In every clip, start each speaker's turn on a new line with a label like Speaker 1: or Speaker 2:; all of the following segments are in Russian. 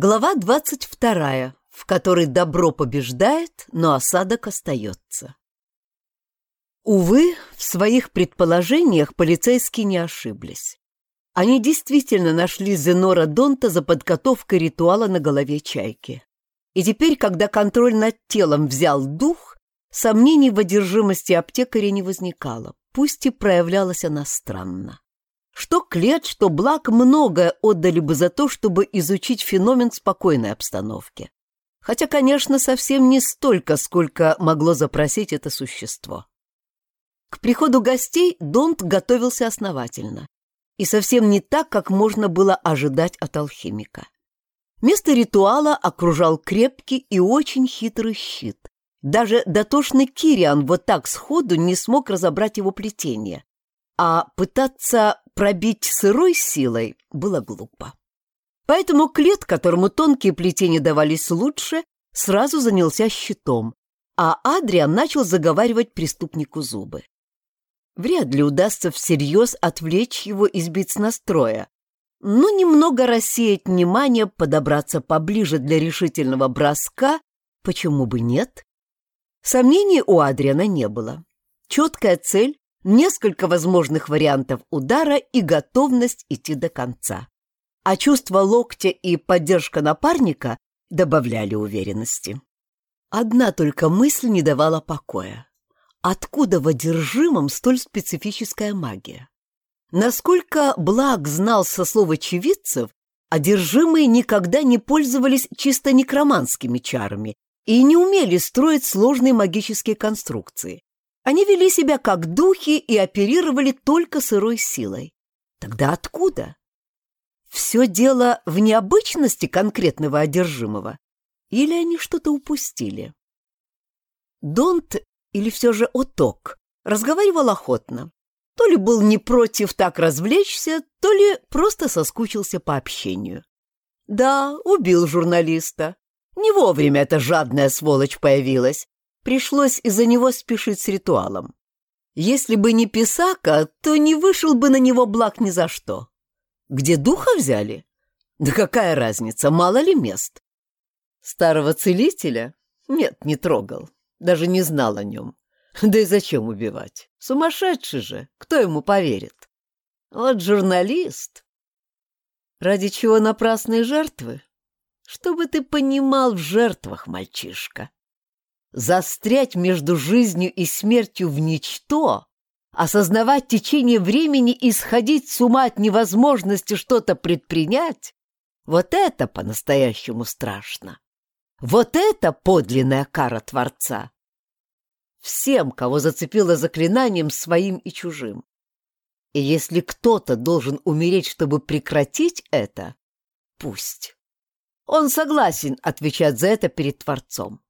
Speaker 1: Глава двадцать вторая, в которой добро побеждает, но осадок остается. Увы, в своих предположениях полицейские не ошиблись. Они действительно нашли Зенора Донта за подготовкой ритуала на голове чайки. И теперь, когда контроль над телом взял дух, сомнений в одержимости аптекаря не возникало, пусть и проявлялась она странно. Что Клет, что Блак многое отдали бы за то, чтобы изучить феномен спокойной обстановки. Хотя, конечно, совсем не столько, сколько могло запросить это существо. К приходу гостей Донт готовился основательно. И совсем не так, как можно было ожидать от алхимика. Место ритуала окружал крепкий и очень хитрый щит. Даже дотошный Кириан вот так сходу не смог разобрать его плетение. А пытаться пробить сырой силой было глупо. Поэтому Клет, которому тонкие плетения давались лучше, сразу занялся щитом, а Адриан начал заговаривать преступнику зубы. Вряд ли удастся всерьез отвлечь его и сбить с настроя, но немного рассеять внимание, подобраться поближе для решительного броска, почему бы нет? Сомнений у Адриана не было. Четкая цель, несколько возможных вариантов удара и готовность идти до конца. А чувство локтя и поддержка напарника добавляли уверенности. Одна только мысль не давала покоя. Откуда в одержимом столь специфическая магия? Насколько Благ знал со слов очевидцев, одержимые никогда не пользовались чисто некроманскими чарами и не умели строить сложные магические конструкции. Они вели себя как духи и оперировали только сырой силой. Тогда откуда? Все дело в необычности конкретного одержимого? Или они что-то упустили? Донт или все же Оток разговаривал охотно. То ли был не против так развлечься, то ли просто соскучился по общению. Да, убил журналиста. Не вовремя эта жадная сволочь появилась. Пришлось из-за него спешить с ритуалом. Если бы не Писака, то не вышел бы на него благ ни за что. Где духа взяли? Да какая разница, мало ли мест. Старого целителя? Нет, не трогал. Даже не знал о нем. Да и зачем убивать? Сумасшедший же, кто ему поверит? Вот журналист. Ради чего напрасные жертвы? Чтобы ты понимал в жертвах, мальчишка. Застрять между жизнью и смертью в ничто, осознавать течение времени и сходить с ума от невозможности что-то предпринять, вот это по-настоящему страшно. Вот это подлинная кара Творца. Всем, кого зацепило заклинанием своим и чужим. И если кто-то должен умереть, чтобы прекратить это, пусть. Он согласен отвечать за это перед Творцом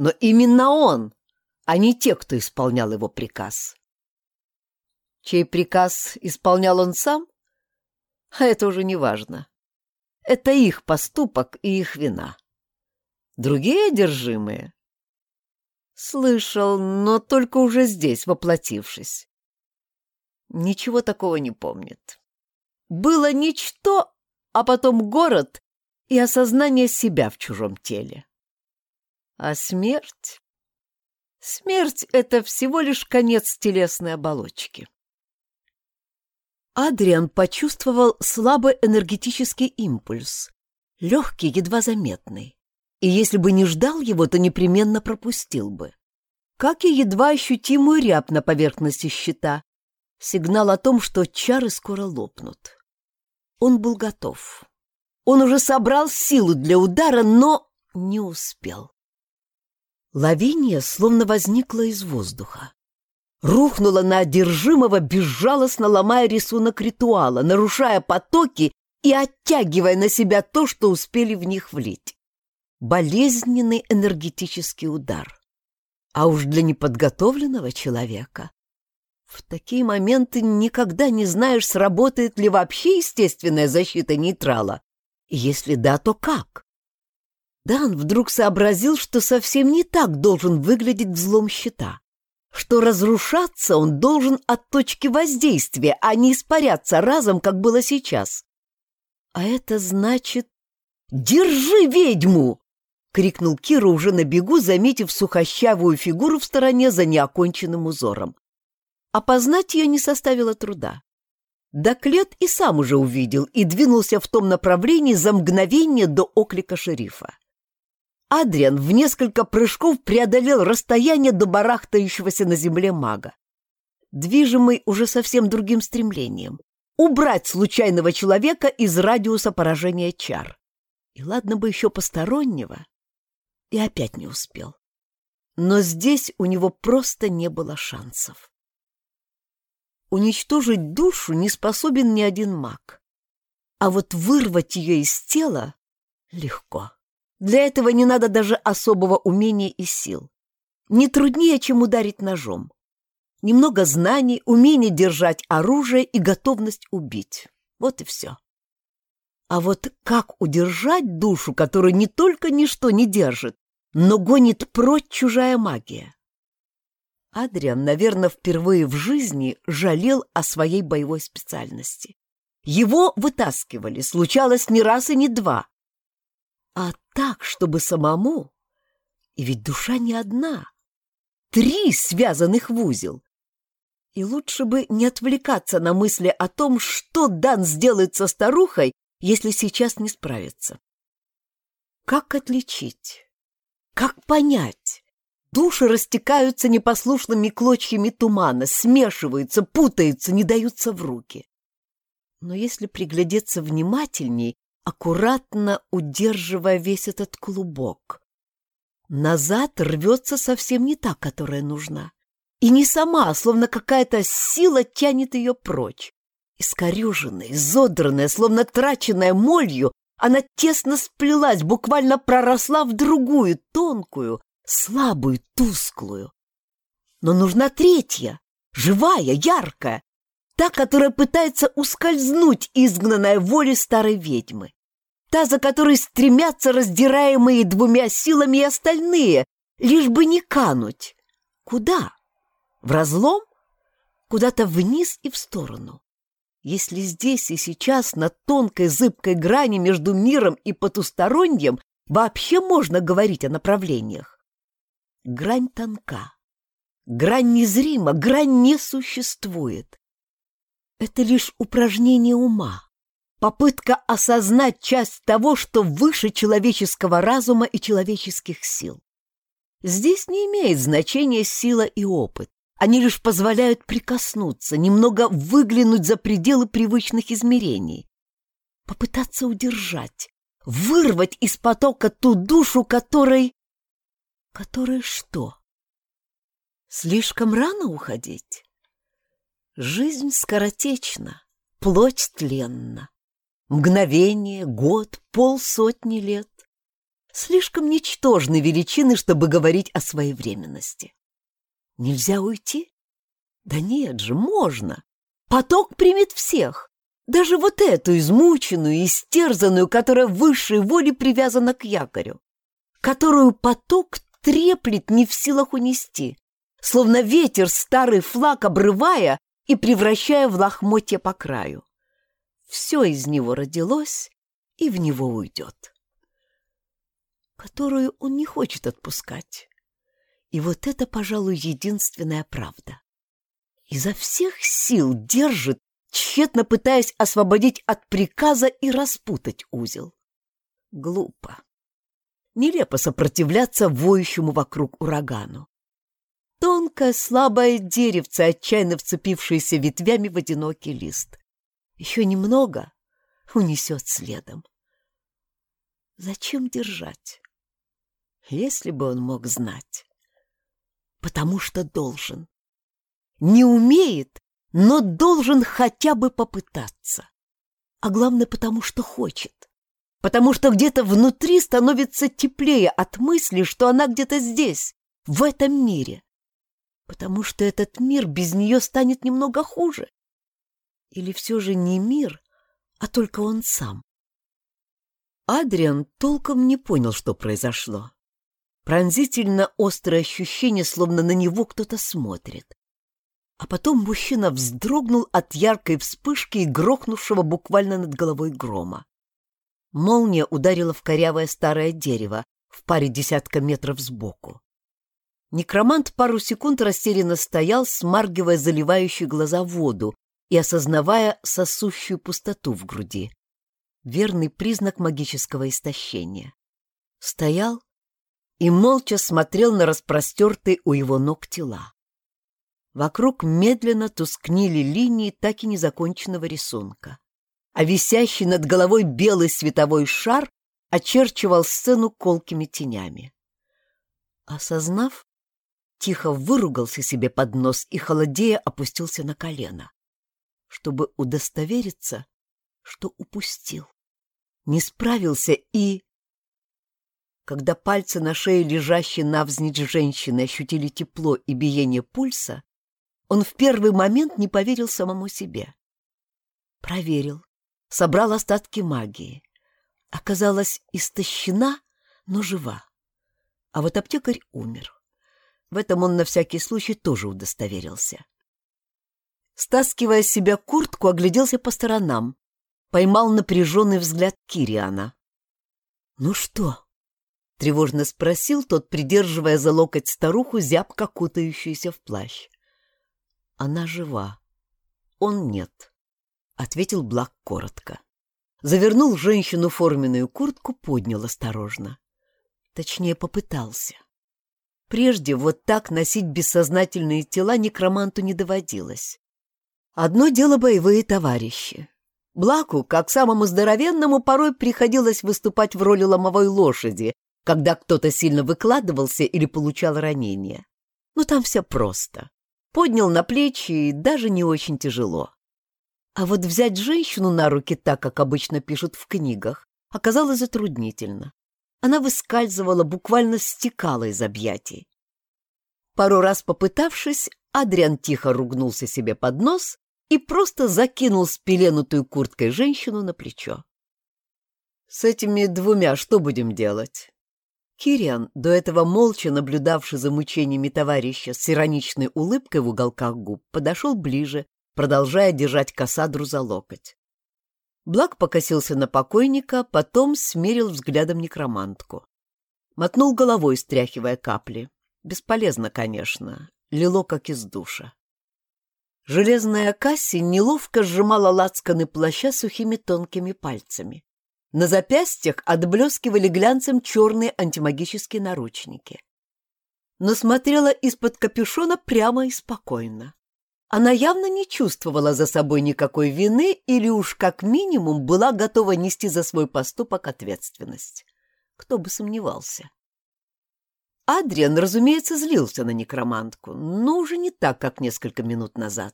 Speaker 1: но именно он, а не те, кто исполнял его приказ. Чей приказ исполнял он сам? А это уже не важно. Это их поступок и их вина. Другие одержимые? Слышал, но только уже здесь, воплотившись. Ничего такого не помнит. Было ничто, а потом город и осознание себя в чужом теле. А смерть? Смерть — это всего лишь конец телесной оболочки. Адриан почувствовал слабый энергетический импульс, легкий, едва заметный. И если бы не ждал его, то непременно пропустил бы. Как и едва ощутимую ряб на поверхности щита, сигнал о том, что чары скоро лопнут. Он был готов. Он уже собрал силу для удара, но не успел. Лавиния словно возникла из воздуха. Рухнула на одержимого, безжалостно ломая рисунок ритуала, нарушая потоки и оттягивая на себя то, что успели в них влить. Болезненный энергетический удар. А уж для неподготовленного человека. В такие моменты никогда не знаешь, сработает ли вообще естественная защита нейтрала. Если да, то как? Дан вдруг сообразил, что совсем не так должен выглядеть взлом щита, что разрушаться он должен от точки воздействия, а не испаряться разом, как было сейчас. А это значит «Держи ведьму!» — крикнул Кира уже на бегу, заметив сухощавую фигуру в стороне за неоконченным узором. Опознать ее не составило труда. Доклет и сам уже увидел и двинулся в том направлении за мгновение до оклика шерифа. Адриан в несколько прыжков преодолел расстояние до барахтающегося на земле мага. Движимый уже совсем другим стремлением — убрать случайного человека из радиуса поражения чар. И ладно бы еще постороннего, и опять не успел. Но здесь у него просто не было шансов. Уничтожить душу не способен ни один маг. А вот вырвать ее из тела легко. Для этого не надо даже особого умения и сил. Не труднее, чем ударить ножом. Немного знаний, умение держать оружие и готовность убить. Вот и все. А вот как удержать душу, которую не только ничто не держит, но гонит прочь чужая магия? Адриан, наверное, впервые в жизни жалел о своей боевой специальности. Его вытаскивали, случалось не раз и не два, а так, чтобы самому. И ведь душа не одна. Три связанных в узел. И лучше бы не отвлекаться на мысли о том, что Дан сделает со старухой, если сейчас не справится. Как отличить? Как понять? Души растекаются непослушными клочьями тумана, смешиваются, путаются, не даются в руки. Но если приглядеться внимательней, аккуратно удерживая весь этот клубок. Назад рвется совсем не та, которая нужна. И не сама, а словно какая-то сила тянет ее прочь. Искореженная, изодранная, словно траченная молью, она тесно сплелась, буквально проросла в другую, тонкую, слабую, тусклую. Но нужна третья, живая, яркая, та, которая пытается ускользнуть изгнанной воли старой ведьмы. Та, за которой стремятся раздираемые двумя силами и остальные, лишь бы не кануть. Куда? В разлом? Куда-то вниз и в сторону. Если здесь и сейчас на тонкой зыбкой грани между миром и потусторонним вообще можно говорить о направлениях. Грань тонка. Грань незрима, грань не существует. Это лишь упражнение ума, попытка осознать часть того, что выше человеческого разума и человеческих сил. Здесь не имеет значения сила и опыт. Они лишь позволяют прикоснуться, немного выглянуть за пределы привычных измерений. Попытаться удержать, вырвать из потока ту душу, которой... Которой что? Слишком рано уходить? Жизнь скоротечна, плоть тленна. Мгновение, год, полсотни лет. Слишком ничтожны величины, чтобы говорить о своевременности. Нельзя уйти? Да нет же, можно. Поток примет всех. Даже вот эту измученную, истерзанную, которая высшей воле привязана к якорю. Которую поток треплет не в силах унести. Словно ветер старый флаг обрывая, и превращая в лохмотья по краю. Все из него родилось и в него уйдет. Которую он не хочет отпускать. И вот это, пожалуй, единственная правда. Изо всех сил держит, тщетно пытаясь освободить от приказа и распутать узел. Глупо. Нелепо сопротивляться воющему вокруг урагану. Тонкое, слабое деревце, отчаянно вцепившееся ветвями в одинокий лист. Еще немного унесет следом. Зачем держать? Если бы он мог знать. Потому что должен. Не умеет, но должен хотя бы попытаться. А главное, потому что хочет. Потому что где-то внутри становится теплее от мысли, что она где-то здесь, в этом мире потому что этот мир без нее станет немного хуже. Или все же не мир, а только он сам. Адриан толком не понял, что произошло. Пронзительно острое ощущение, словно на него кто-то смотрит. А потом мужчина вздрогнул от яркой вспышки и грохнувшего буквально над головой грома. Молния ударила в корявое старое дерево в паре десятка метров сбоку. Некромант пару секунд растерянно стоял, смаргивая заливающую глаза воду и осознавая сосущую пустоту в груди. Верный признак магического истощения. Стоял и молча смотрел на распростертые у его ног тела. Вокруг медленно тускнили линии так и незаконченного рисунка, а висящий над головой белый световой шар очерчивал сцену колкими тенями. Осознав, тихо выругался себе под нос и, холодея, опустился на колено, чтобы удостовериться, что упустил. Не справился и... Когда пальцы на шее лежащей навзничь женщины ощутили тепло и биение пульса, он в первый момент не поверил самому себе. Проверил, собрал остатки магии. Оказалась истощена, но жива. А вот аптекарь умер. В этом он на всякий случай тоже удостоверился. Стаскивая с себя куртку, огляделся по сторонам. Поймал напряженный взгляд Кириана. «Ну что?» — тревожно спросил тот, придерживая за локоть старуху, зябко кутающуюся в плащ. «Она жива. Он нет», — ответил Блак коротко. Завернул женщину форменную куртку, поднял осторожно. Точнее, попытался. Прежде вот так носить бессознательные тела некроманту не доводилось. Одно дело боевые товарищи. Блаку, как самому здоровенному, порой приходилось выступать в роли ломовой лошади, когда кто-то сильно выкладывался или получал ранение. Но там все просто. Поднял на плечи и даже не очень тяжело. А вот взять женщину на руки так, как обычно пишут в книгах, оказалось затруднительно. Она выскальзывала, буквально стекала из объятий. Пару раз попытавшись, Адриан тихо ругнулся себе под нос и просто закинул спеленутую курткой женщину на плечо. «С этими двумя что будем делать?» Кириан, до этого молча наблюдавший за мучениями товарища с ироничной улыбкой в уголках губ, подошел ближе, продолжая держать Кассадру за локоть. Блак покосился на покойника, потом смерил взглядом некромантку. Мотнул головой, стряхивая капли. Бесполезно, конечно, лило как из душа. Железная Касси неловко сжимала лацканы плаща сухими тонкими пальцами. На запястьях отблескивали глянцем черные антимагические наручники. Но смотрела из-под капюшона прямо и спокойно. Она явно не чувствовала за собой никакой вины или уж как минимум была готова нести за свой поступок ответственность. Кто бы сомневался. Адриан, разумеется, злился на некромантку, но уже не так, как несколько минут назад.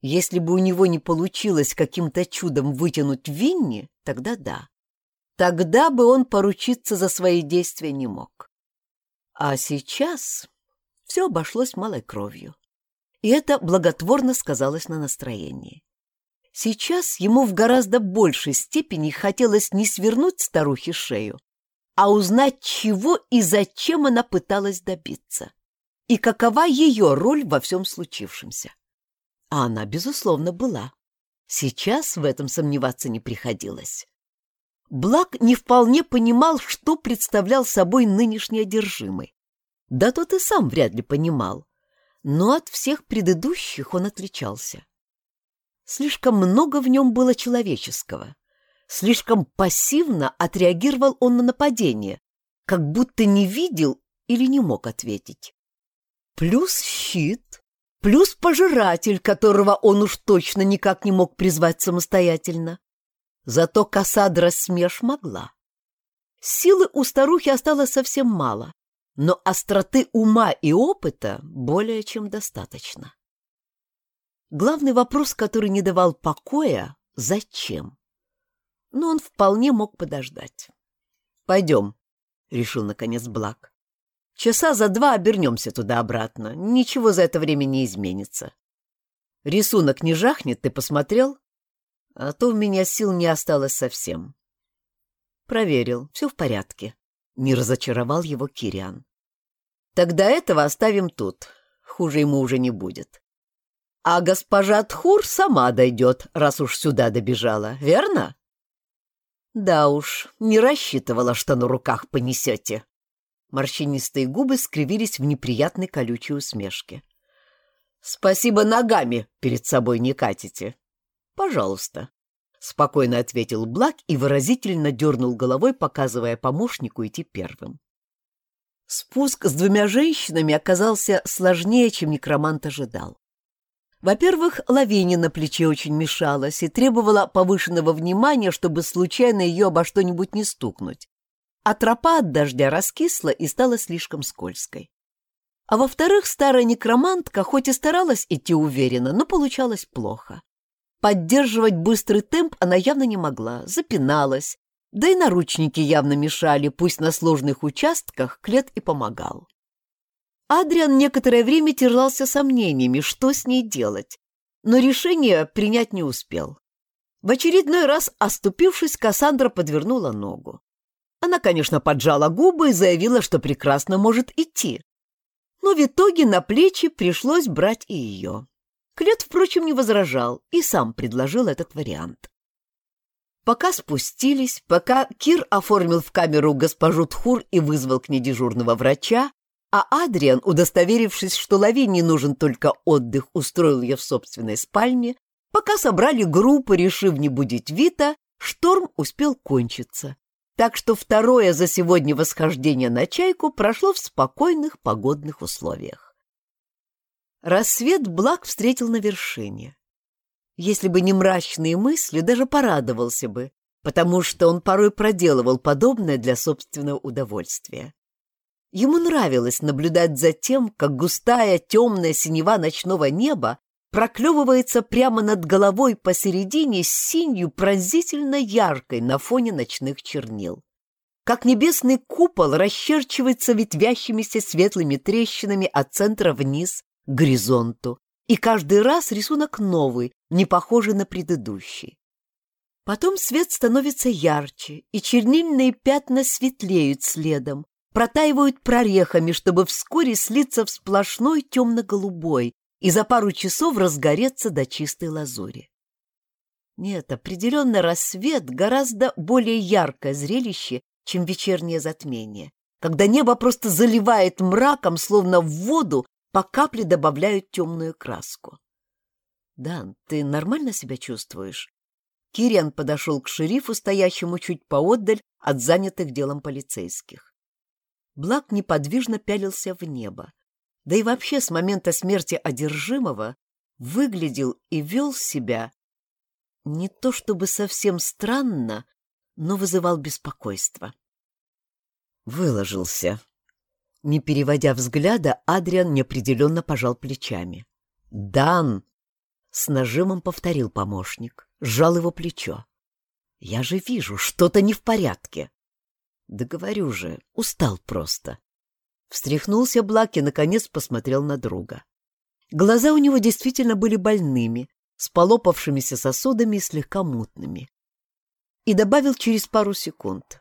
Speaker 1: Если бы у него не получилось каким-то чудом вытянуть Винни, тогда да. Тогда бы он поручиться за свои действия не мог. А сейчас все обошлось малой кровью и это благотворно сказалось на настроении. Сейчас ему в гораздо большей степени хотелось не свернуть старухе шею, а узнать, чего и зачем она пыталась добиться, и какова ее роль во всем случившемся. А она, безусловно, была. Сейчас в этом сомневаться не приходилось. Блак не вполне понимал, что представлял собой нынешний одержимый. Да тот и сам вряд ли понимал но от всех предыдущих он отличался. Слишком много в нем было человеческого. Слишком пассивно отреагировал он на нападение, как будто не видел или не мог ответить. Плюс щит, плюс пожиратель, которого он уж точно никак не мог призвать самостоятельно. Зато Кассадра смеш могла. Силы у старухи осталось совсем мало, но остроты ума и опыта более чем достаточно. Главный вопрос, который не давал покоя — зачем? Но он вполне мог подождать. «Пойдем», — решил наконец Блак. «Часа за два обернемся туда-обратно. Ничего за это время не изменится. Рисунок не жахнет, ты посмотрел? А то у меня сил не осталось совсем». Проверил, все в порядке. Не разочаровал его Кириан. Тогда этого оставим тут. Хуже ему уже не будет. А госпожа Тхур сама дойдет, раз уж сюда добежала, верно? Да уж, не рассчитывала, что на руках понесете. Морщинистые губы скривились в неприятной колючей усмешке. Спасибо, ногами перед собой не катите. Пожалуйста. Спокойно ответил Блак и выразительно дернул головой, показывая помощнику идти первым. Спуск с двумя женщинами оказался сложнее, чем некромант ожидал. Во-первых, Лавине на плече очень мешалась и требовала повышенного внимания, чтобы случайно ее обо что-нибудь не стукнуть. А тропа от дождя раскисла и стала слишком скользкой. А во-вторых, старая некромантка хоть и старалась идти уверенно, но получалось плохо. Поддерживать быстрый темп она явно не могла, запиналась, да и наручники явно мешали, пусть на сложных участках Клет и помогал. Адриан некоторое время терзался сомнениями, что с ней делать, но решение принять не успел. В очередной раз, оступившись, Кассандра подвернула ногу. Она, конечно, поджала губы и заявила, что прекрасно может идти. Но в итоге на плечи пришлось брать и ее. Клет, впрочем, не возражал и сам предложил этот вариант. Пока спустились, пока Кир оформил в камеру госпожу Тхур и вызвал к ней дежурного врача, а Адриан, удостоверившись, что Лавине нужен только отдых, устроил ее в собственной спальне, пока собрали группу, решив не будить Вита, шторм успел кончиться. Так что второе за сегодня восхождение на чайку прошло в спокойных погодных условиях. Рассвет Благ встретил на вершине. Если бы не мрачные мысли, даже порадовался бы, потому что он порой проделывал подобное для собственного удовольствия. Ему нравилось наблюдать за тем, как густая темная синева ночного неба проклевывается прямо над головой посередине с синью пронзительно яркой на фоне ночных чернил. Как небесный купол расчерчивается ветвящимися светлыми трещинами от центра вниз к горизонту, и каждый раз рисунок новый, не похожий на предыдущий. Потом свет становится ярче, и чернильные пятна светлеют следом, протаивают прорехами, чтобы вскоре слиться в сплошной темно-голубой и за пару часов разгореться до чистой лазури. Нет, определенно рассвет гораздо более яркое зрелище, чем вечернее затмение, когда небо просто заливает мраком, словно в воду по капле добавляют темную краску. «Дан, ты нормально себя чувствуешь?» Кириан подошел к шерифу, стоящему чуть поотдаль от занятых делом полицейских. Блак неподвижно пялился в небо. Да и вообще с момента смерти одержимого выглядел и вел себя не то чтобы совсем странно, но вызывал беспокойство. Выложился. Не переводя взгляда, Адриан неопределенно пожал плечами. «Дан!» — с нажимом повторил помощник, сжал его плечо. «Я же вижу, что-то не в порядке». Да говорю же, устал просто. Встряхнулся Блак и, наконец, посмотрел на друга. Глаза у него действительно были больными, с полопавшимися сосудами и слегка мутными. И добавил через пару секунд.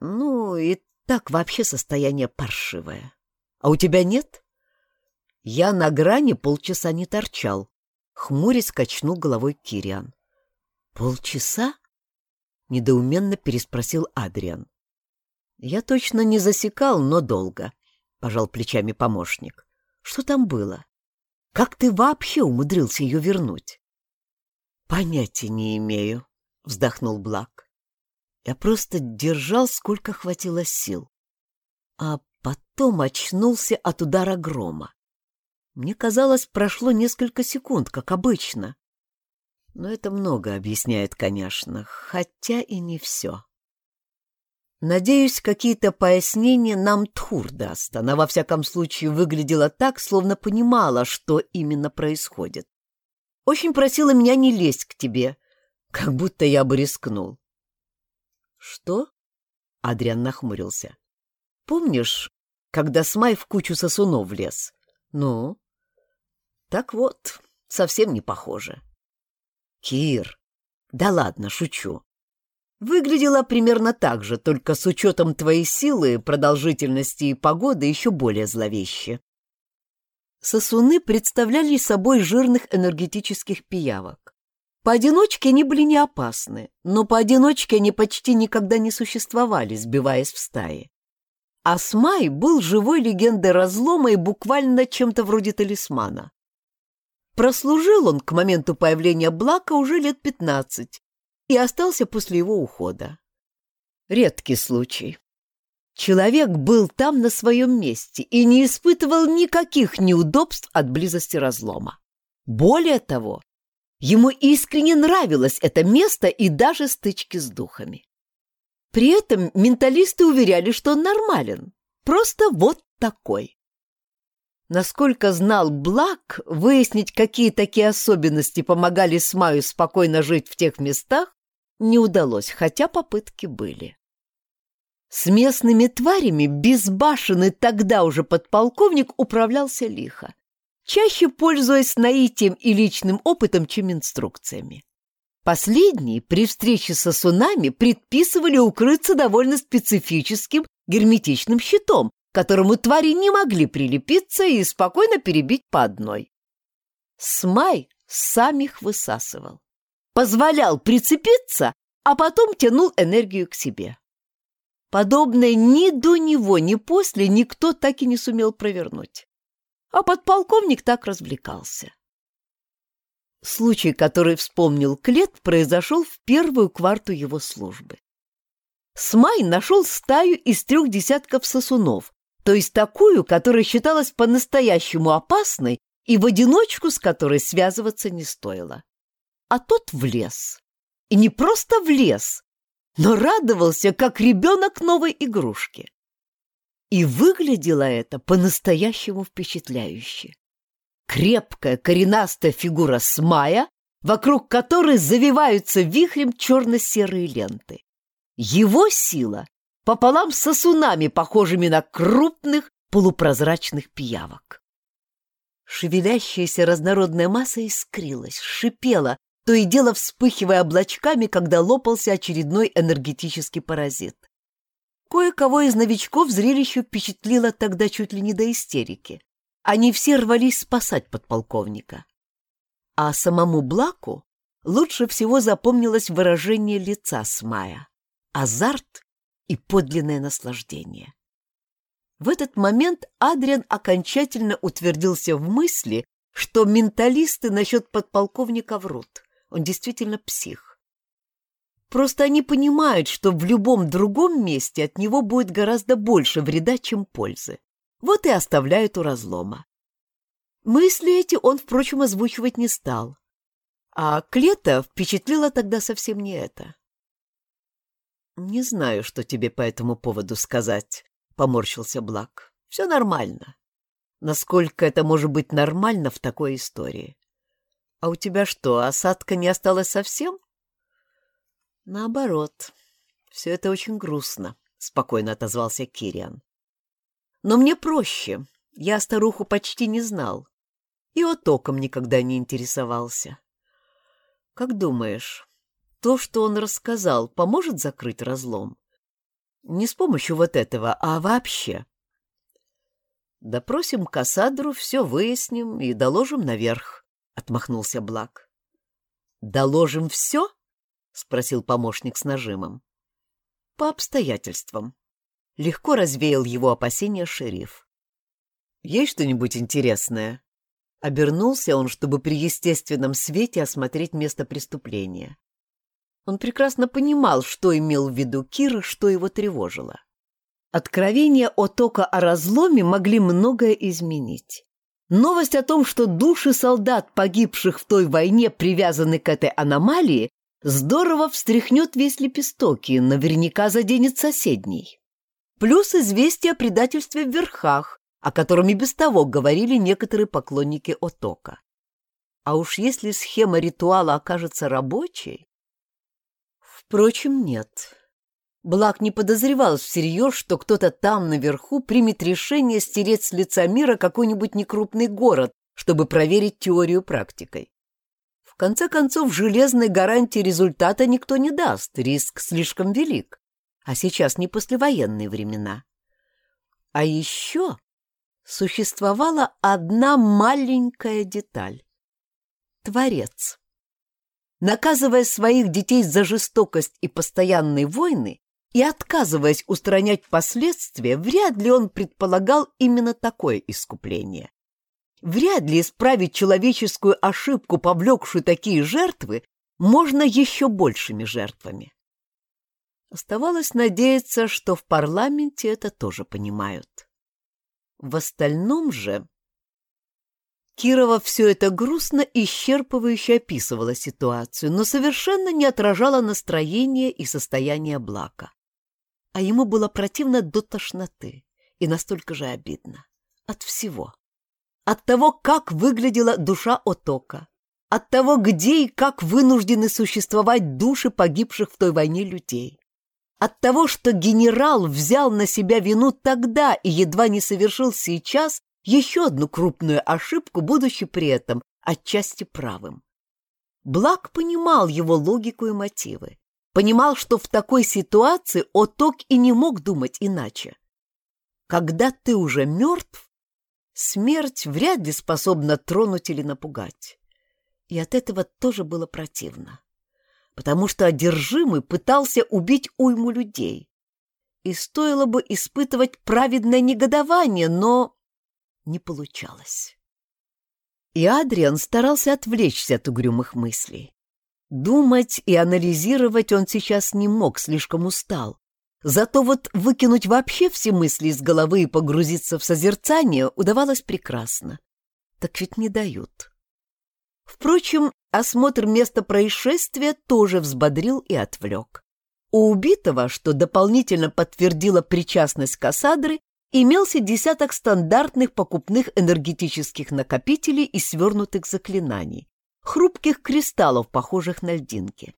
Speaker 1: Ну, и так вообще состояние паршивое. А у тебя нет? Я на грани полчаса не торчал. Хмурясь качнул головой Кириан. Полчаса? — недоуменно переспросил Адриан. «Я точно не засекал, но долго», — пожал плечами помощник. «Что там было? Как ты вообще умудрился ее вернуть?» «Понятия не имею», — вздохнул Блак. «Я просто держал, сколько хватило сил. А потом очнулся от удара грома. Мне казалось, прошло несколько секунд, как обычно. Но это много объясняет, конечно, хотя и не все. Надеюсь, какие-то пояснения нам Тхур даст. Она, во всяком случае, выглядела так, словно понимала, что именно происходит. Очень просила меня не лезть к тебе, как будто я бы рискнул. «Что?» — Адриан нахмурился. «Помнишь, когда Смай в кучу сосунов влез? Ну?» «Так вот, совсем не похоже». Кир. Да ладно, шучу. Выглядела примерно так же, только с учетом твоей силы, продолжительности и погоды еще более зловеще. Сосуны представляли собой жирных энергетических пиявок. Поодиночке они были не опасны, но поодиночке они почти никогда не существовали, сбиваясь в стаи. А Смай был живой легендой разлома и буквально чем-то вроде талисмана. Прослужил он к моменту появления Блака уже лет пятнадцать и остался после его ухода. Редкий случай. Человек был там на своем месте и не испытывал никаких неудобств от близости разлома. Более того, ему искренне нравилось это место и даже стычки с духами. При этом менталисты уверяли, что он нормален, просто вот такой. Насколько знал Блак, выяснить, какие такие особенности помогали Смаю спокойно жить в тех местах, не удалось, хотя попытки были. С местными тварями безбашенный тогда уже подполковник управлялся лихо, чаще пользуясь наитием и личным опытом, чем инструкциями. Последние при встрече со сунами предписывали укрыться довольно специфическим герметичным щитом, к которому твари не могли прилепиться и спокойно перебить по одной. Смай сам их высасывал. Позволял прицепиться, а потом тянул энергию к себе. Подобное ни до него, ни после никто так и не сумел провернуть. А подполковник так развлекался. Случай, который вспомнил Клет, произошел в первую кварту его службы. Смай нашел стаю из трех десятков сосунов, то есть такую, которая считалась по-настоящему опасной и в одиночку с которой связываться не стоило. А тот влез. И не просто влез, но радовался, как ребенок новой игрушки. И выглядело это по-настоящему впечатляюще крепкая коренастая фигура Смая, вокруг которой завиваются вихрем черно-серые ленты. Его сила пополам с сосунами, похожими на крупных полупрозрачных пиявок. Шевелящаяся разнородная масса искрилась, шипела, то и дело вспыхивая облачками, когда лопался очередной энергетический паразит. Кое-кого из новичков зрелище впечатлило тогда чуть ли не до истерики. Они все рвались спасать подполковника. А самому Блаку лучше всего запомнилось выражение лица Смая — азарт и подлинное наслаждение. В этот момент Адриан окончательно утвердился в мысли, что менталисты насчет подполковника врут. Он действительно псих. Просто они понимают, что в любом другом месте от него будет гораздо больше вреда, чем пользы. Вот и оставляют у разлома. Мысли эти он, впрочем, озвучивать не стал. А Клета впечатлила тогда совсем не это. «Не знаю, что тебе по этому поводу сказать», — поморщился Блак. «Все нормально. Насколько это может быть нормально в такой истории? А у тебя что, осадка не осталась совсем?» «Наоборот. Все это очень грустно», — спокойно отозвался Кириан. Но мне проще. Я старуху почти не знал. И отоком никогда не интересовался. Как думаешь, то, что он рассказал, поможет закрыть разлом? Не с помощью вот этого, а вообще. Допросим Кассадру, все выясним и доложим наверх, — отмахнулся Блак. Доложим все? — спросил помощник с нажимом. По обстоятельствам. Легко развеял его опасения шериф. «Есть что-нибудь интересное?» Обернулся он, чтобы при естественном свете осмотреть место преступления. Он прекрасно понимал, что имел в виду Кир, что его тревожило. Откровения о Тока о разломе могли многое изменить. Новость о том, что души солдат, погибших в той войне, привязаны к этой аномалии, здорово встряхнет весь лепесток и наверняка заденет соседний. Плюс известие о предательстве в верхах, о котором и без того говорили некоторые поклонники Отока. А уж если схема ритуала окажется рабочей... Впрочем, нет. Блак не подозревал всерьез, что кто-то там наверху примет решение стереть с лица мира какой-нибудь некрупный город, чтобы проверить теорию практикой. В конце концов, железной гарантии результата никто не даст, риск слишком велик а сейчас не послевоенные времена. А еще существовала одна маленькая деталь — Творец. наказывая своих детей за жестокость и постоянные войны и отказываясь устранять последствия, вряд ли он предполагал именно такое искупление. Вряд ли исправить человеческую ошибку, повлекшую такие жертвы, можно еще большими жертвами. Оставалось надеяться, что в парламенте это тоже понимают. В остальном же... Кирова все это грустно и исчерпывающе описывала ситуацию, но совершенно не отражала настроение и состояние Блака. А ему было противно до тошноты и настолько же обидно. От всего. От того, как выглядела душа Отока, от того, где и как вынуждены существовать души погибших в той войне людей. От того, что генерал взял на себя вину тогда и едва не совершил сейчас еще одну крупную ошибку, будучи при этом отчасти правым. Блак понимал его логику и мотивы. Понимал, что в такой ситуации Оток и не мог думать иначе. Когда ты уже мертв, смерть вряд ли способна тронуть или напугать. И от этого тоже было противно потому что одержимый пытался убить уйму людей. И стоило бы испытывать праведное негодование, но не получалось. И Адриан старался отвлечься от угрюмых мыслей. Думать и анализировать он сейчас не мог, слишком устал. Зато вот выкинуть вообще все мысли из головы и погрузиться в созерцание удавалось прекрасно. Так ведь не дают. Впрочем, осмотр места происшествия тоже взбодрил и отвлек. У убитого, что дополнительно подтвердило причастность Кассадры, имелся десяток стандартных покупных энергетических накопителей и свернутых заклинаний, хрупких кристаллов, похожих на льдинки.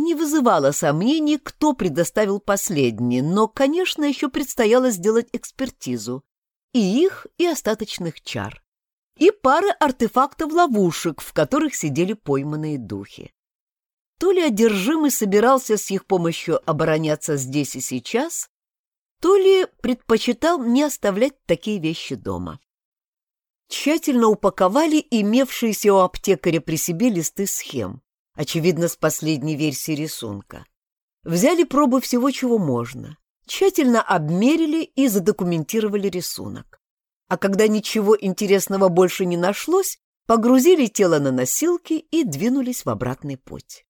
Speaker 1: Не вызывало сомнений, кто предоставил последние, но, конечно, еще предстояло сделать экспертизу и их, и остаточных чар и пары артефактов-ловушек, в которых сидели пойманные духи. То ли одержимый собирался с их помощью обороняться здесь и сейчас, то ли предпочитал не оставлять такие вещи дома. Тщательно упаковали имевшиеся у аптекаря при себе листы схем, очевидно, с последней версии рисунка. Взяли пробы всего, чего можно, тщательно обмерили и задокументировали рисунок а когда ничего интересного больше не нашлось, погрузили тело на носилки и двинулись в обратный путь.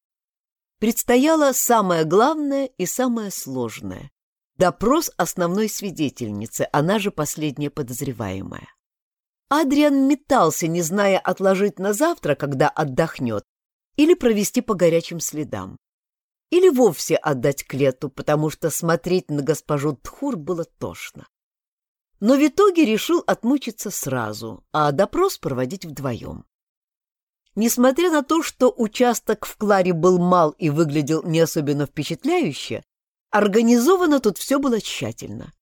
Speaker 1: Предстояло самое главное и самое сложное — допрос основной свидетельницы, она же последняя подозреваемая. Адриан метался, не зная отложить на завтра, когда отдохнет, или провести по горячим следам. Или вовсе отдать Клету, потому что смотреть на госпожу Тхур было тошно но в итоге решил отмучиться сразу, а допрос проводить вдвоем. Несмотря на то, что участок в Кларе был мал и выглядел не особенно впечатляюще, организовано тут все было тщательно.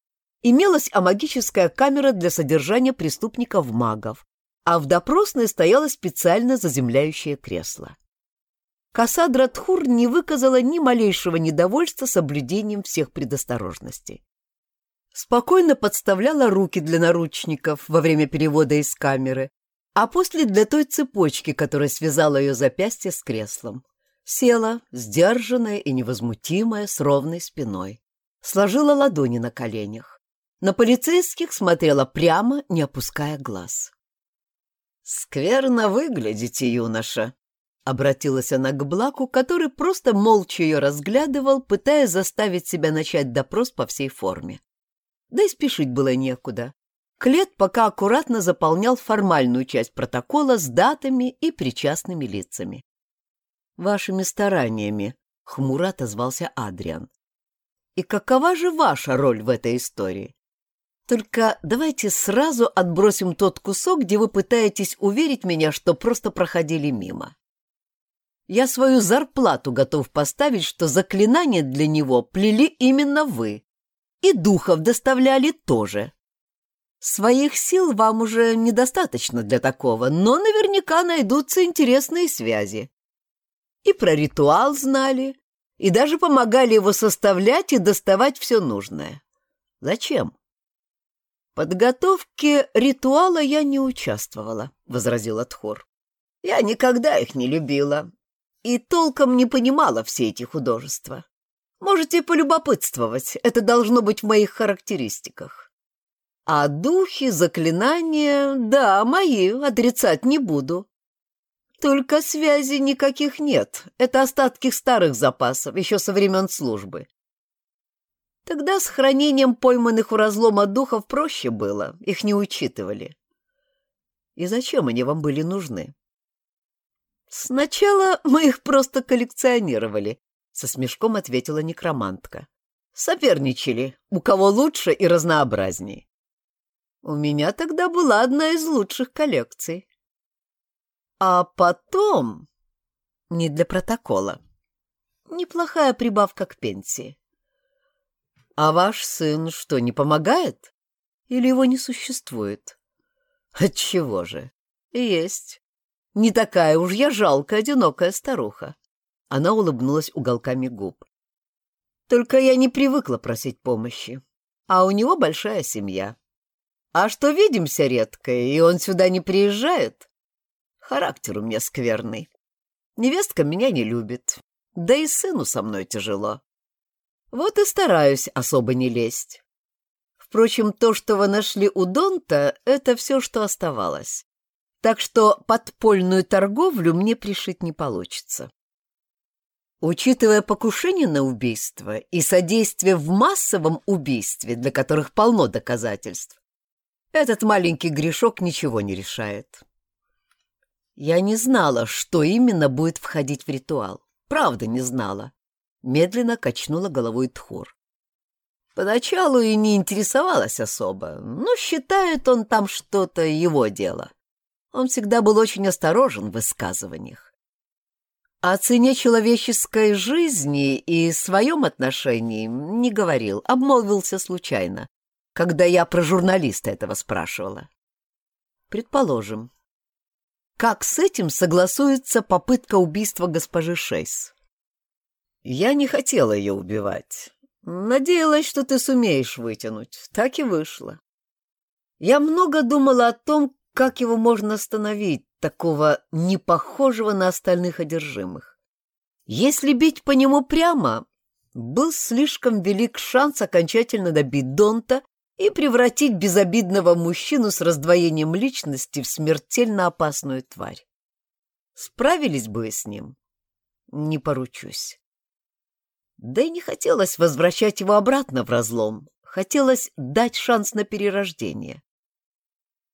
Speaker 1: Имелась амагическая камера для содержания преступников-магов, а в допросной стояло специально заземляющее кресло. Кассадра Тхур не выказала ни малейшего недовольства соблюдением всех предосторожностей спокойно подставляла руки для наручников во время перевода из камеры, а после для той цепочки, которая связала ее запястье с креслом. Села, сдержанная и невозмутимая, с ровной спиной. Сложила ладони на коленях. На полицейских смотрела прямо, не опуская глаз. «Скверно выглядите, юноша», — обратилась она к Блаку, который просто молча ее разглядывал, пытаясь заставить себя начать допрос по всей форме. Да и спешить было некуда. Клет пока аккуратно заполнял формальную часть протокола с датами и причастными лицами. «Вашими стараниями», — хмуро отозвался Адриан. «И какова же ваша роль в этой истории? Только давайте сразу отбросим тот кусок, где вы пытаетесь уверить меня, что просто проходили мимо. Я свою зарплату готов поставить, что заклинание для него плели именно вы, и духов доставляли тоже. Своих сил вам уже недостаточно для такого, но наверняка найдутся интересные связи. И про ритуал знали, и даже помогали его составлять и доставать все нужное. Зачем? подготовке ритуала я не участвовала, — возразила Тхор. Я никогда их не любила. И толком не понимала все эти художества. Можете полюбопытствовать, это должно быть в моих характеристиках. А духи, заклинания, да, мои, отрицать не буду. Только связи никаких нет, это остатки старых запасов, еще со времен службы. Тогда с хранением пойманных у разлома духов проще было, их не учитывали. И зачем они вам были нужны? Сначала мы их просто коллекционировали, со смешком ответила некромантка. Соперничали, у кого лучше и разнообразней. У меня тогда была одна из лучших коллекций. А потом... Не для протокола. Неплохая прибавка к пенсии. А ваш сын что, не помогает? Или его не существует? Отчего же? Есть. Не такая уж я жалкая, одинокая старуха. Она улыбнулась уголками губ. Только я не привыкла просить помощи. А у него большая семья. А что видимся редко, и он сюда не приезжает? Характер у меня скверный. Невестка меня не любит. Да и сыну со мной тяжело. Вот и стараюсь особо не лезть. Впрочем, то, что вы нашли у Донта, это все, что оставалось так что подпольную торговлю мне пришить не получится. Учитывая покушение на убийство и содействие в массовом убийстве, для которых полно доказательств, этот маленький грешок ничего не решает. Я не знала, что именно будет входить в ритуал. Правда, не знала. Медленно качнула головой Тхур. Поначалу и не интересовалась особо, но считает он там что-то его дело. Он всегда был очень осторожен в высказываниях. О цене человеческой жизни и своем отношении не говорил, обмолвился случайно, когда я про журналиста этого спрашивала. Предположим, как с этим согласуется попытка убийства госпожи Шейс? Я не хотела ее убивать. Надеялась, что ты сумеешь вытянуть. Так и вышло. Я много думала о том, как его можно остановить, такого непохожего на остальных одержимых? Если бить по нему прямо, был слишком велик шанс окончательно добить Донта и превратить безобидного мужчину с раздвоением личности в смертельно опасную тварь. Справились бы с ним? Не поручусь. Да и не хотелось возвращать его обратно в разлом. Хотелось дать шанс на перерождение.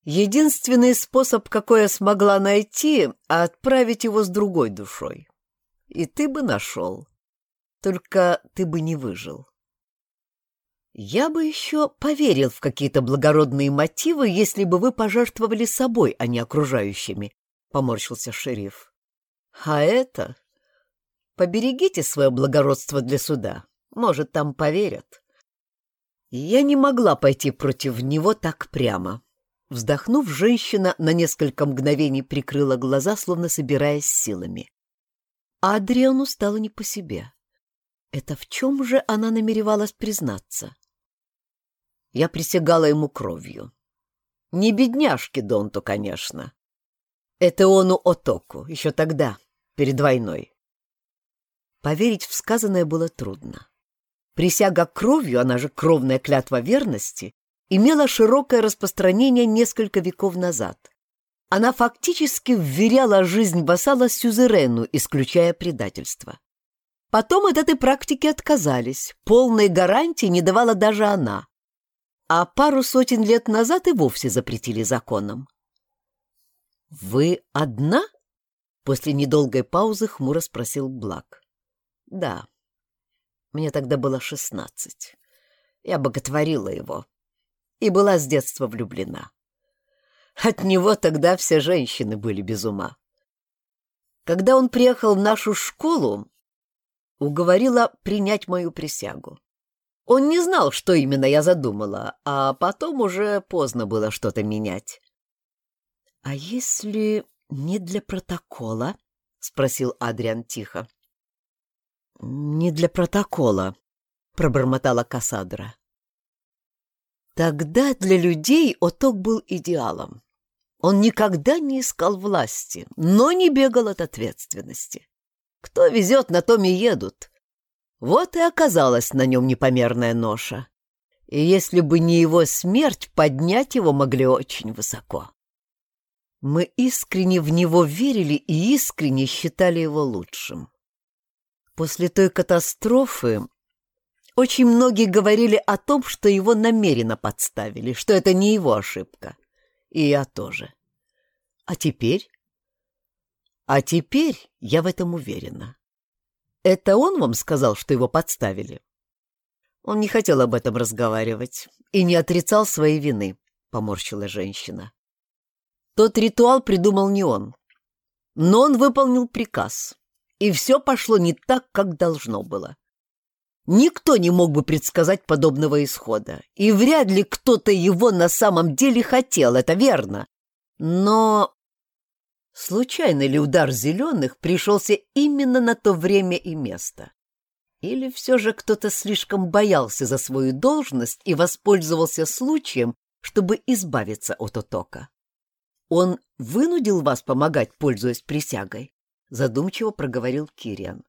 Speaker 1: Единственный способ, какой я смогла найти, отправить его с другой душой. И ты бы нашел. Только ты бы не выжил. Я бы еще поверил в какие-то благородные мотивы, если бы вы пожертвовали собой, а не окружающими, — поморщился шериф. А это... Поберегите свое благородство для суда. Может, там поверят. Я не могла пойти против него так прямо. Вздохнув, женщина на несколько мгновений прикрыла глаза, словно собираясь силами. А Адриану стало не по себе. Это в чем же она намеревалась признаться? Я присягала ему кровью. Не бедняжке Донту, конечно. Это ону Отоку, еще тогда, перед войной. Поверить в сказанное было трудно. Присяга кровью, она же кровная клятва верности, имела широкое распространение несколько веков назад. Она фактически вверяла жизнь вассала сюзерену, исключая предательство. Потом от этой практики отказались, полной гарантии не давала даже она. А пару сотен лет назад и вовсе запретили законом. «Вы одна?» — после недолгой паузы хмуро спросил Блак. «Да. Мне тогда было шестнадцать. Я боготворила его и была с детства влюблена. От него тогда все женщины были без ума. Когда он приехал в нашу школу, уговорила принять мою присягу. Он не знал, что именно я задумала, а потом уже поздно было что-то менять. — А если не для протокола? — спросил Адриан тихо. — Не для протокола, — пробормотала Кассандра. Тогда для людей Оток был идеалом. Он никогда не искал власти, но не бегал от ответственности. Кто везет, на том и едут. Вот и оказалась на нем непомерная ноша. И если бы не его смерть, поднять его могли очень высоко. Мы искренне в него верили и искренне считали его лучшим. После той катастрофы очень многие говорили о том, что его намеренно подставили, что это не его ошибка. И я тоже. А теперь? А теперь я в этом уверена. Это он вам сказал, что его подставили? Он не хотел об этом разговаривать и не отрицал своей вины, поморщила женщина. Тот ритуал придумал не он. Но он выполнил приказ, и все пошло не так, как должно было. Никто не мог бы предсказать подобного исхода, и вряд ли кто-то его на самом деле хотел, это верно. Но случайно ли удар зеленых пришелся именно на то время и место? Или все же кто-то слишком боялся за свою должность и воспользовался случаем, чтобы избавиться от утока? Он вынудил вас помогать, пользуясь присягой? Задумчиво проговорил Кириан.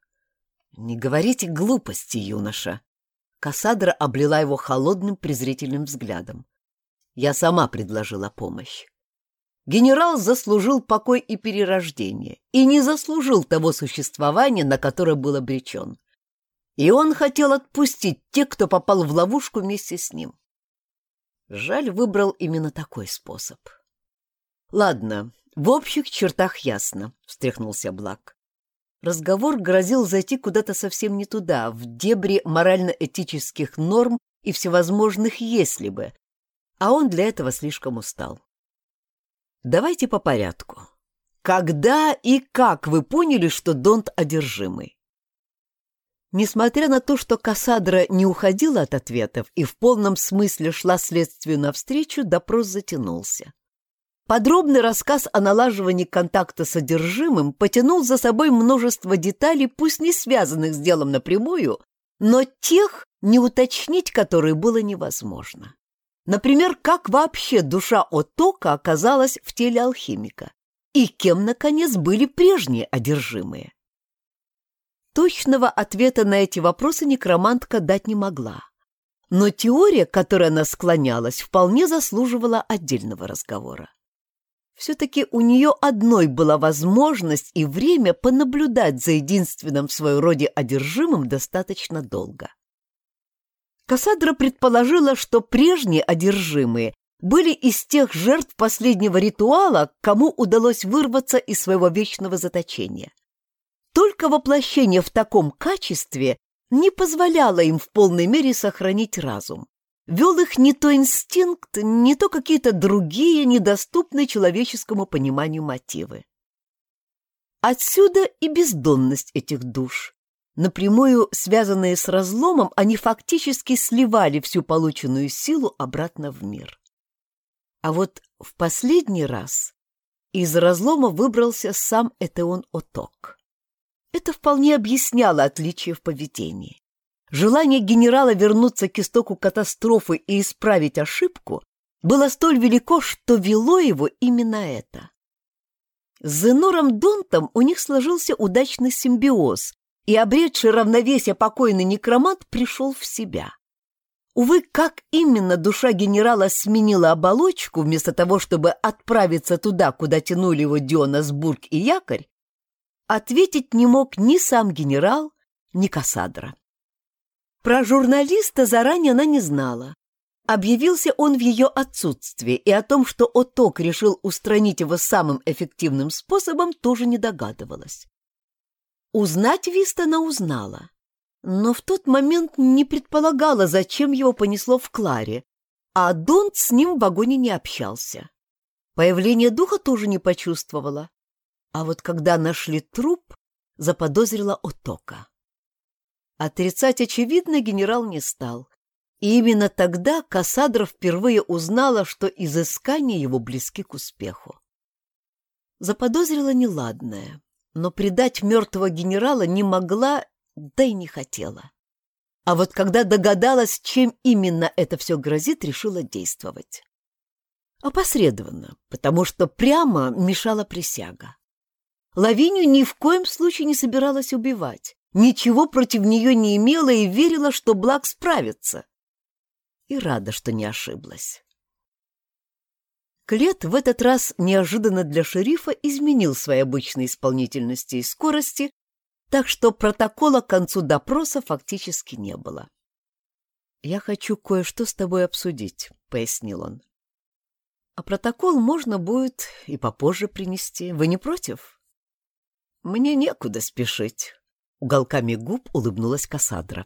Speaker 1: Не говорите глупости, юноша. Кассандра облила его холодным презрительным взглядом. Я сама предложила помощь. Генерал заслужил покой и перерождение, и не заслужил того существования, на которое был обречен. И он хотел отпустить тех, кто попал в ловушку вместе с ним. Жаль, выбрал именно такой способ. Ладно, в общих чертах ясно, встряхнулся Блак. Разговор грозил зайти куда-то совсем не туда, в дебри морально-этических норм и всевозможных «если бы», а он для этого слишком устал. Давайте по порядку. Когда и как вы поняли, что Донт одержимый? Несмотря на то, что Кассандра не уходила от ответов и в полном смысле шла следствию навстречу, допрос затянулся. Подробный рассказ о налаживании контакта с содержимым потянул за собой множество деталей, пусть не связанных с делом напрямую, но тех, не уточнить которые было невозможно. Например, как вообще душа Отока оказалась в теле алхимика? И кем, наконец, были прежние одержимые? Точного ответа на эти вопросы некромантка дать не могла. Но теория, к которой она склонялась, вполне заслуживала отдельного разговора. Все-таки у нее одной была возможность и время понаблюдать за единственным в своем роде одержимым достаточно долго. Кассандра предположила, что прежние одержимые были из тех жертв последнего ритуала, кому удалось вырваться из своего вечного заточения. Только воплощение в таком качестве не позволяло им в полной мере сохранить разум. Вел их не то инстинкт, не то какие-то другие, недоступные человеческому пониманию мотивы. Отсюда и бездонность этих душ. Напрямую связанные с разломом, они фактически сливали всю полученную силу обратно в мир. А вот в последний раз из разлома выбрался сам Этеон Оток. Это вполне объясняло отличие в поведении. Желание генерала вернуться к истоку катастрофы и исправить ошибку было столь велико, что вело его именно это. С Зенором Донтом у них сложился удачный симбиоз, и обретший равновесие покойный некромант пришел в себя. Увы, как именно душа генерала сменила оболочку, вместо того, чтобы отправиться туда, куда тянули его Дионасбург и якорь, Ответить не мог ни сам генерал, ни Кассандра. Про журналиста заранее она не знала. Объявился он в ее отсутствии, и о том, что Оток решил устранить его самым эффективным способом, тоже не догадывалась. Узнать Вистона узнала, но в тот момент не предполагала, зачем его понесло в Кларе, а Донт с ним в вагоне не общался. Появление духа тоже не почувствовала. А вот когда нашли труп, заподозрила Отока. Отрицать очевидно генерал не стал. И именно тогда Кассадра впервые узнала, что изыскания его близки к успеху. Заподозрила неладное, но предать мертвого генерала не могла, да и не хотела. А вот когда догадалась, чем именно это все грозит, решила действовать. Опосредованно, потому что прямо мешала присяга. Лавинию ни в коем случае не собиралась убивать. Ничего против нее не имела и верила, что Блак справится. И рада, что не ошиблась. Клет в этот раз неожиданно для шерифа изменил свои обычные исполнительности и скорости, так что протокола к концу допроса фактически не было. «Я хочу кое-что с тобой обсудить», — пояснил он. «А протокол можно будет и попозже принести. Вы не против?» «Мне некуда спешить», — уголками губ улыбнулась Кассандра.